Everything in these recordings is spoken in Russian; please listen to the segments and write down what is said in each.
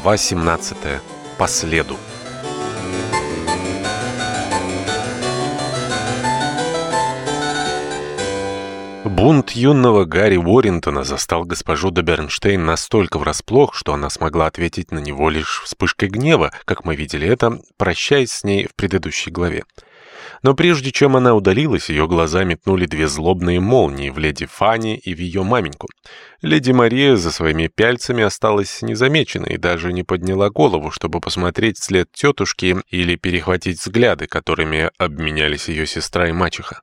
Глава 17. По следу. Бунт юного Гарри Уоррентона застал госпожу де Бернштейн настолько врасплох, что она смогла ответить на него лишь вспышкой гнева, как мы видели это, прощаясь с ней в предыдущей главе. Но прежде чем она удалилась, ее глаза метнули две злобные молнии в леди Фанни и в ее маменьку. Леди Мария за своими пяльцами осталась незамеченной и даже не подняла голову, чтобы посмотреть вслед тетушки или перехватить взгляды, которыми обменялись ее сестра и мачеха.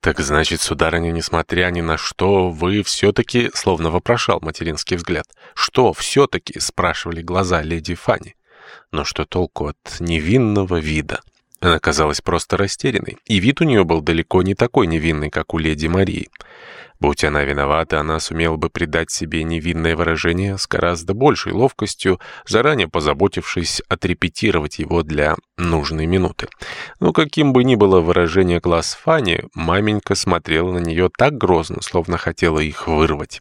«Так значит, сударыня, несмотря ни на что, вы все-таки...» — словно вопрошал материнский взгляд. «Что все-таки?» — спрашивали глаза леди Фанни. Но что толку от невинного вида? Она казалась просто растерянной, и вид у нее был далеко не такой невинный, как у леди Марии. Будь она виновата, она сумела бы придать себе невинное выражение с гораздо большей ловкостью, заранее позаботившись отрепетировать его для нужной минуты. Но каким бы ни было выражение глаз Фани, маменька смотрела на нее так грозно, словно хотела их вырвать.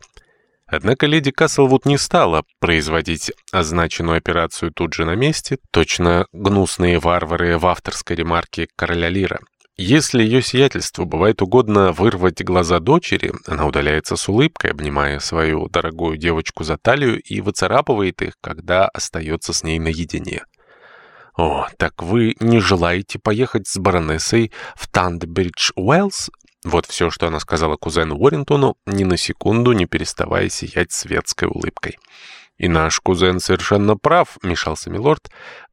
Однако леди Каслвуд не стала производить означенную операцию тут же на месте, точно гнусные варвары в авторской ремарке короля Лира. Если ее сиятельству бывает угодно вырвать глаза дочери, она удаляется с улыбкой, обнимая свою дорогую девочку за талию и выцарапывает их, когда остается с ней наедине. «О, так вы не желаете поехать с баронессой в Тандбридж Уэллс?» Вот все, что она сказала кузену Уоррентону, ни на секунду не переставая сиять светской улыбкой. «И наш кузен совершенно прав», — мешался милорд.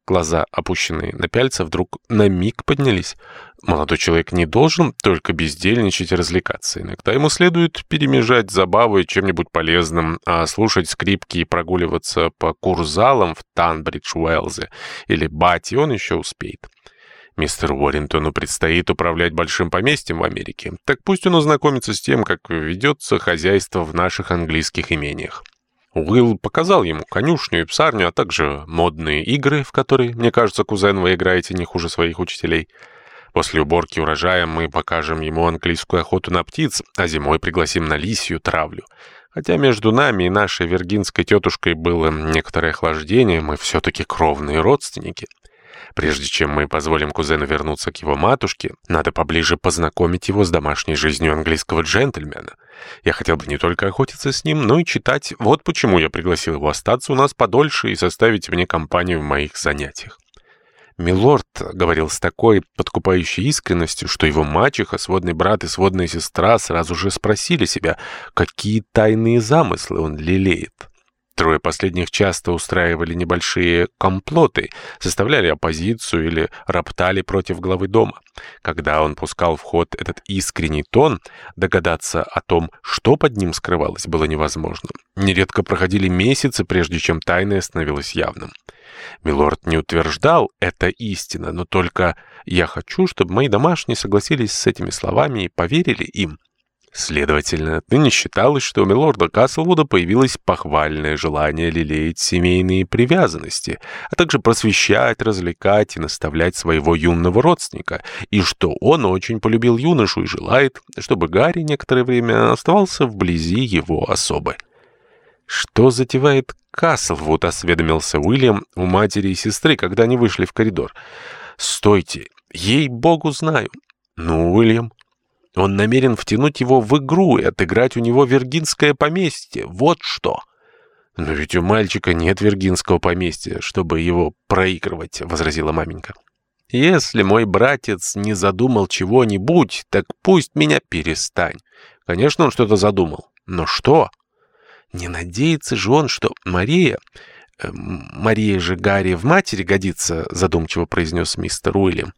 Глаза, опущенные на пяльца, вдруг на миг поднялись. Молодой человек не должен только бездельничать и развлекаться. Иногда ему следует перемежать забавы чем-нибудь полезным, а слушать скрипки и прогуливаться по курзалам в Танбридж-Уэллзе или Бати он еще успеет. Мистеру Уоррентону предстоит управлять большим поместьем в Америке, так пусть он ознакомится с тем, как ведется хозяйство в наших английских имениях. Уилл показал ему конюшню и псарню, а также модные игры, в которые, мне кажется, кузен, вы играете не хуже своих учителей. После уборки урожая мы покажем ему английскую охоту на птиц, а зимой пригласим на лисью травлю. Хотя между нами и нашей вергинской тетушкой было некоторое охлаждение, мы все-таки кровные родственники. Прежде чем мы позволим кузену вернуться к его матушке, надо поближе познакомить его с домашней жизнью английского джентльмена. Я хотел бы не только охотиться с ним, но и читать. Вот почему я пригласил его остаться у нас подольше и составить мне компанию в моих занятиях. «Милорд», — говорил с такой подкупающей искренностью, что его мачеха, сводный брат и сводная сестра сразу же спросили себя, какие тайные замыслы он лелеет. Трое последних часто устраивали небольшие комплоты, составляли оппозицию или роптали против главы дома. Когда он пускал в ход этот искренний тон, догадаться о том, что под ним скрывалось, было невозможно. Нередко проходили месяцы, прежде чем тайное становилось явным. Милорд не утверждал «это истина», но только «я хочу, чтобы мои домашние согласились с этими словами и поверили им». Следовательно, ныне считалось, что у милорда Каслвуда появилось похвальное желание лелеять семейные привязанности, а также просвещать, развлекать и наставлять своего юного родственника, и что он очень полюбил юношу и желает, чтобы Гарри некоторое время оставался вблизи его особы. «Что затевает Каслвуд?» — осведомился Уильям у матери и сестры, когда они вышли в коридор. «Стойте! Ей-богу, знаю!» «Ну, Уильям, он намерен втянуть его в игру и отыграть у него виргинское поместье. Вот что. «Но ведь у мальчика нет виргинского поместья, чтобы его проигрывать», — возразила маменька. «Если мой братец не задумал чего-нибудь, так пусть меня перестань. Конечно, он что-то задумал. Но что? Не надеется же он, что Мария... Э, Мария же Гарри в матери годится», — задумчиво произнес мистер Уильям.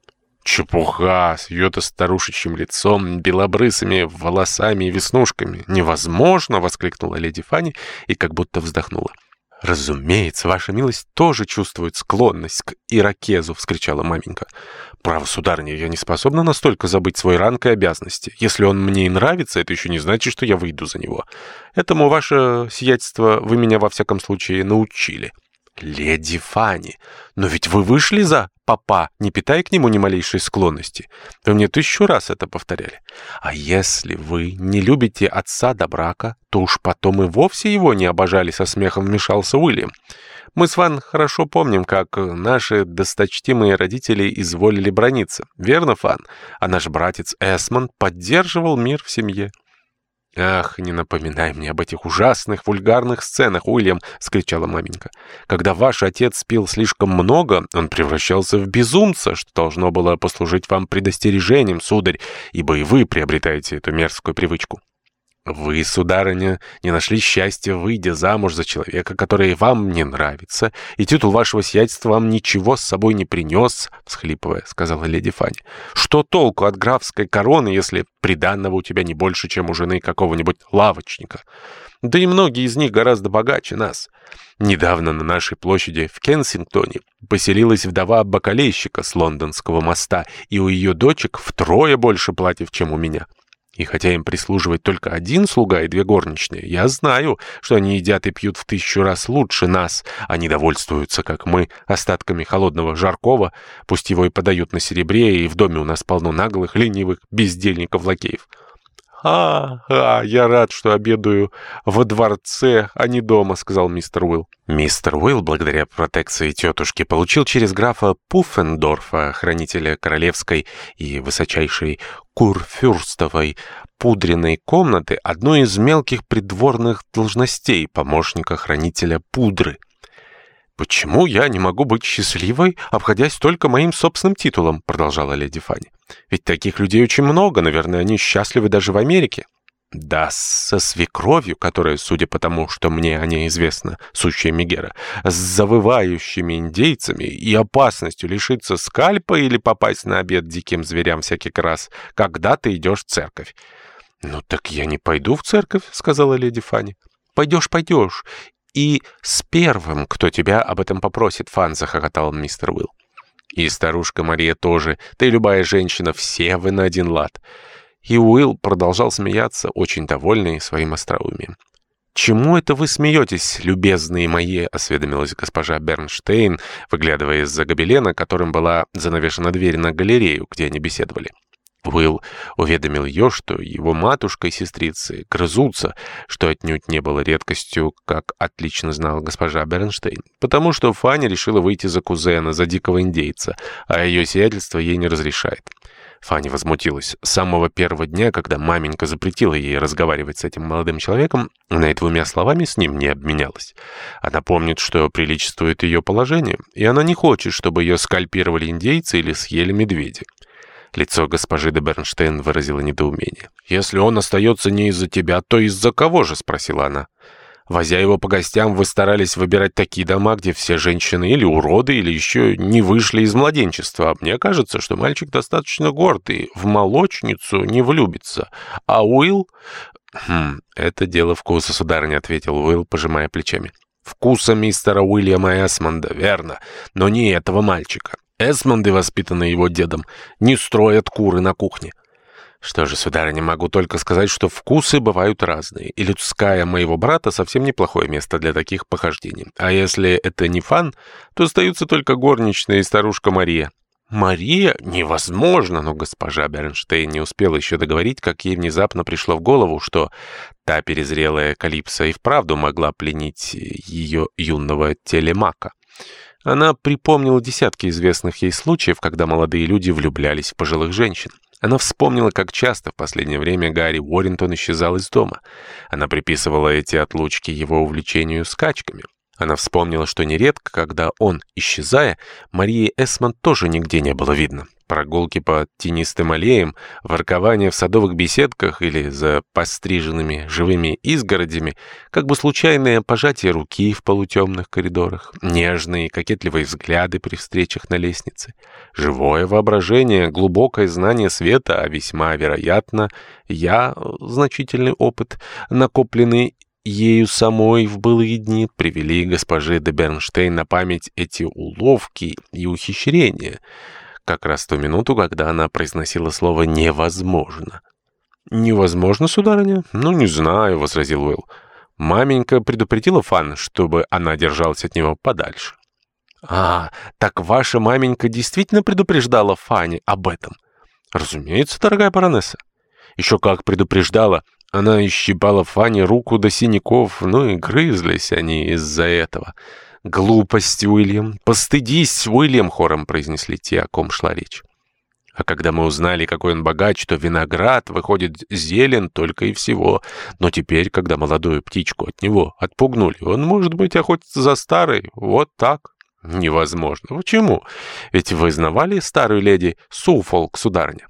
Чепуха, с ее-то старушечьим лицом, белобрысыми волосами и веснушками. «Невозможно!» — воскликнула леди Фанни и как будто вздохнула. «Разумеется, ваша милость тоже чувствует склонность к иракезу!» — вскричала маменька. «Право, сударыня, я не способна настолько забыть свой ранг и обязанности. Если он мне и нравится, это еще не значит, что я выйду за него. Этому, ваше сиятельство, вы меня во всяком случае научили». «Леди Фанни, но ведь вы вышли за папа, не питая к нему ни малейшей склонности. Вы мне тысячу раз это повторяли. А если вы не любите отца до брака, то уж потом и вовсе его не обожали, со смехом вмешался Уильям. Мы с Фан хорошо помним, как наши досточтимые родители изволили брониться. Верно, Фан? А наш братец Эсмонд поддерживал мир в семье. «Ах, не напоминай мне об этих ужасных, вульгарных сценах, Уильям!» — скричала маменька. «Когда ваш отец пил слишком много, он превращался в безумца, что должно было послужить вам предостережением, сударь, ибо и вы приобретаете эту мерзкую привычку». Вы, сударыня, не нашли счастья, выйдя замуж за человека, который вам не нравится, и титул вашего сиятельства вам ничего с собой не принес, — всхлипывая, — сказала леди Фанни. Что толку от графской короны, если приданного у тебя не больше, чем у жены какого-нибудь лавочника? Да и многие из них гораздо богаче нас. Недавно на нашей площади в Кенсингтоне поселилась вдова бакалейщика с лондонского моста, и у ее дочек втрое больше платьев, чем у меня. И хотя им прислуживает только один слуга и две горничные, я знаю, что они едят и пьют в тысячу раз лучше нас. Они довольствуются, как мы, остатками холодного жаркого, пусть его и подают на серебре, и в доме у нас полно наглых, ленивых бездельников-лакеев. «А, а, я рад, что обедаю во дворце, а не дома», — сказал мистер Уилл. Мистер Уилл, благодаря протекции тетушки, получил через графа Пуффендорфа, хранителя королевской и высочайшей курфюрстовой пудренной комнаты, одну из мелких придворных должностей помощника хранителя пудры. «Почему я не могу быть счастливой, обходясь только моим собственным титулом?» — продолжала леди Фанни. «Ведь таких людей очень много, наверное, они счастливы даже в Америке». Да, со свекровью, которая, судя по тому, что мне о ней известно, сущая Мегера, с завывающими индейцами и опасностью лишиться скальпа или попасть на обед диким зверям всякий раз, когда ты идешь в церковь. «Ну так я не пойду в церковь», — сказала леди Фанни. «Пойдешь, пойдешь, и с первым, кто тебя об этом попросит, Фан, захохотал мистер Уилл. И старушка Мария тоже, да любая женщина, все вы на один лад. И Уилл продолжал смеяться, очень довольный своим остроумием. «Чему это вы смеетесь, любезные мои?» — осведомилась госпожа Бернштейн, выглядывая из-за гобелена, которым была занавешена дверь на галерею, где они беседовали. Уилл уведомил ее, что его матушка и сестрицы грызутся, что отнюдь не было редкостью, как отлично знала госпожа Бернштейн, потому что Фанни решила выйти за кузена, за дикого индейца, а ее сиятельство ей не разрешает. Фанни возмутилась. С самого первого дня, когда маменька запретила ей разговаривать с этим молодым человеком, она и двумя словами с ним не обменялась. Она помнит, что приличествует ее положению, и она не хочет, чтобы ее скальпировали индейцы или съели медведи. Лицо госпожи де Бернштейн выразило недоумение. «Если он остается не из-за тебя, то из-за кого же?» — спросила она. Возя его по гостям, вы старались выбирать такие дома, где все женщины или уроды, или еще не вышли из младенчества. Мне кажется, что мальчик достаточно горд и в молочницу не влюбится. А Уилл... «Хм, это дело вкуса, сударыня», — ответил Уилл, пожимая плечами. «Вкуса мистера Уильяма Эсмонда, верно, но не этого мальчика. Эсмонды, воспитанные его дедом, не строят куры на кухне. Что же, сударыня, могу только сказать, что вкусы бывают разные, и людская моего брата совсем неплохое место для таких похождений. А если это не фан, то остаются только горничная и старушка Мария. Мария? Невозможно! Но госпожа Бернштейн не успела еще договорить, как ей внезапно пришло в голову, что та перезрелая Калипсо и вправду могла пленить ее юного телемака. Она припомнила десятки известных ей случаев, когда молодые люди влюблялись в пожилых женщин. Она вспомнила, как часто в последнее время Гарри Уоррентон исчезал из дома. Она приписывала эти отлучки его увлечению скачками. Она вспомнила, что нередко, когда он, исчезая, Марии Эсман тоже нигде не было видно. Прогулки по тенистым аллеям, воркование в садовых беседках или за постриженными живыми изгородями, как бы случайное пожатие руки в полутемных коридорах, нежные кокетливые взгляды при встречах на лестнице, живое воображение, глубокое знание света, а весьма вероятно, я, значительный опыт, накопленный ею самой в былые дни привели госпожи де Бернштейн на память эти уловки и ухищрения, как раз ту минуту, когда она произносила слово «невозможно». «Невозможно, сударыня? Ну, не знаю», — возразил Уилл. Маменька предупредила Фан, чтобы она держалась от него подальше. «А, так ваша маменька действительно предупреждала Фане об этом?» «Разумеется, дорогая баронесса». «Еще как предупреждала. Она ищипала Фане руку до синяков, ну и грызлись они из-за этого». «Глупость, Уильям! Постыдись, Уильям!» — хором произнесли те, о ком шла речь. А когда мы узнали, какой он богач, то виноград выходит зелен только и всего. Но теперь, когда молодую птичку от него отпугнули, он, может быть, охотится за старой. Вот так. Невозможно. Почему? Ведь вы знавали старую леди Суфолк, сударыня?